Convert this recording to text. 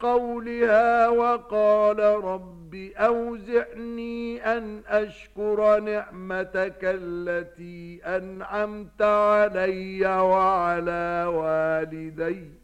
قولها وقال رب أوزعني أن أشكر نعمتك التي أنعمت علي وعلى والدي